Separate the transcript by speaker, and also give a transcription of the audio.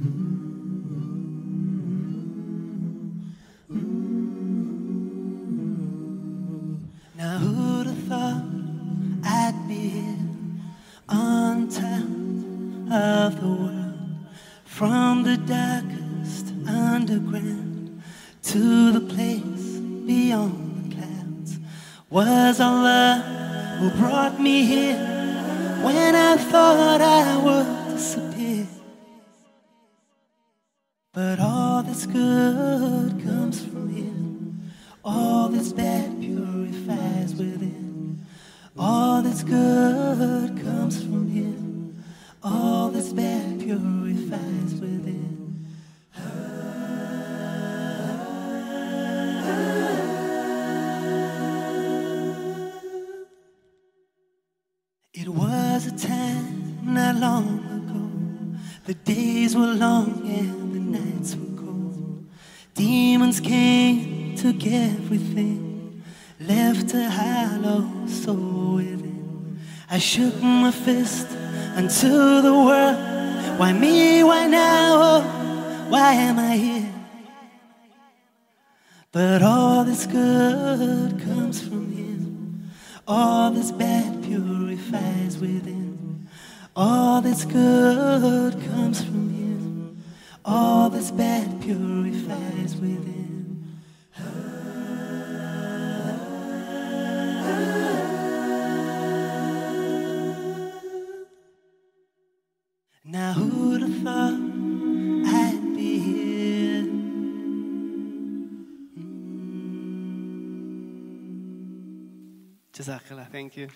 Speaker 1: Now who'd have thought I'd be here on top of the world? From the darkest underground to the place beyond the clouds Was our love who brought me here. When I thought I would disappear but all that's good comes from Him. All that's bad purifies within. All that's good comes from Him. All that's bad purifies within. It was a time not long ago. The days were long and the nights took everything, left a hollow soul within. I shook my fist unto the world. Why me? Why now? Oh, why am I here? But all this good comes from Him. All this bad purifies within. All this good comes from Him. All this bad purifies within. Now who'd have thought I'd be here? Jazakallah, thank you.